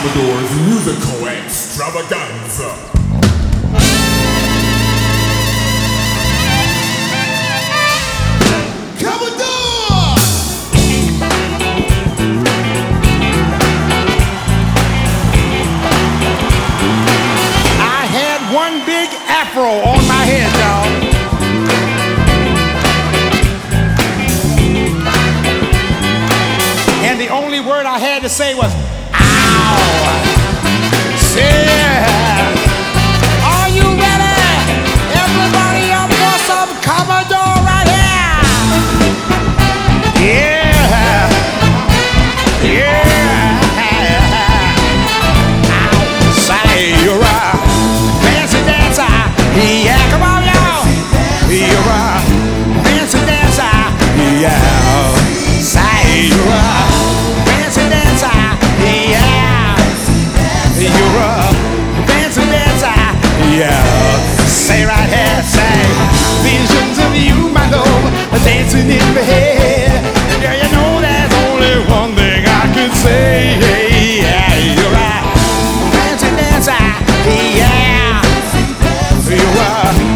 Commodore's musical extravaganza. Commodore! I had one big afro on my head, y'all. And the only word I had to say was, now. Yeah. Say right here, say visions of you, my love, dancing in my head. Yeah, you know there's only one thing I could say. Yeah, you're a fancy dancer. Yeah. You're a